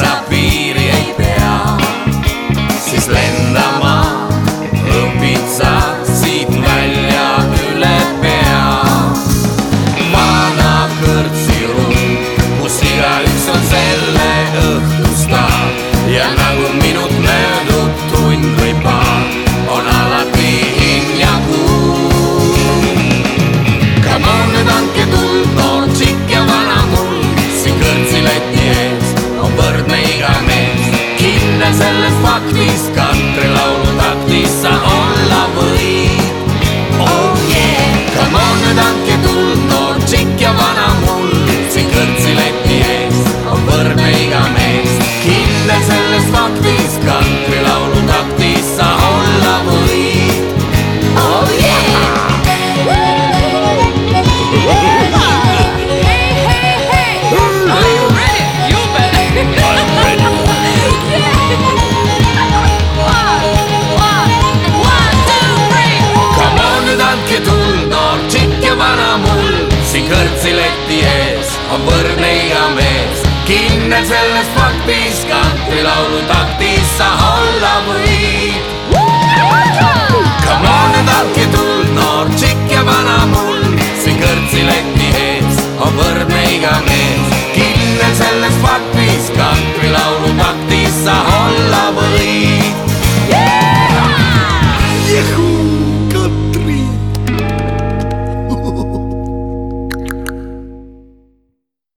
sa piiri ei pea, siis lendama õpid sa siit välja üle pea. vana kõrtsilund, kus igaüks on selle õhtu staar ja nagu minut möödub tund või paar, on alati hinjagu. Come on nüüd andke tuld, noor tšikk ja vana muld, siin kõrtsil et nii ei. Fuck me, country love. on võrdne iga mees, kindel selles faktis, kantrilaulu taktis sa oled.